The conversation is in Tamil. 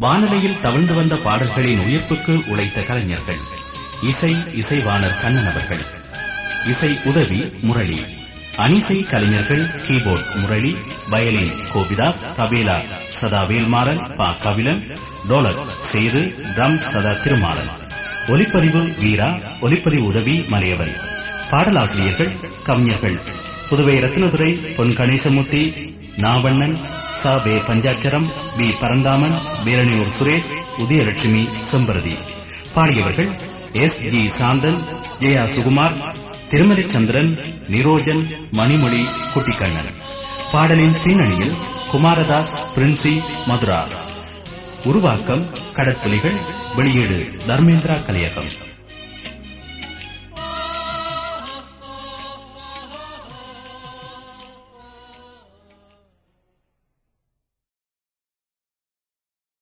வானலையில் தவிழ்ந்து வந்த பாடல்களின் உயிர்ப்புக்கு உழைத்த கலைஞர்கள். இசை இசைவாணர் கண்ணன் அவர்கள் இசை உதவி முரளி. அனிசை கலைஞர்கள் கீபோர்ட் முரளி. வயலின் கோபிதாஸ் தபேலா சதா வேல்மாறன் பா கபிலன் டோலக் சேது ட்ரம் சதா திருமாறன். ஒலிப்பதிவு வீரா ஒலிப்பதிவு உதவி மலையவன். பாடலாசிரியர்கள் கவிஞர்கள். புதுவை ரத்னதுரை பொன் கணேசமூர்த்தி நாவண்ணன் சா வே பஞ்சாட்சரம் பி பரந்தாமன் வீரணியூர் சுரேஷ் உதயலட்சுமி செம்பரதி. பாடியவர்கள் எஸ் ஜி சாந்தன் ஜெயா சுகுமார் திருமலைச்சந்திரன் நிரோஜன் மணிமொழி குட்டிக்கண்ணன். பாடலின் பின்னணியில் குமாரதாஸ் பிரின்சி மதுரா. உருவாக்கம் கடற்புலிகள் வெளியீடு தர்மேந்திரா கலையகம்.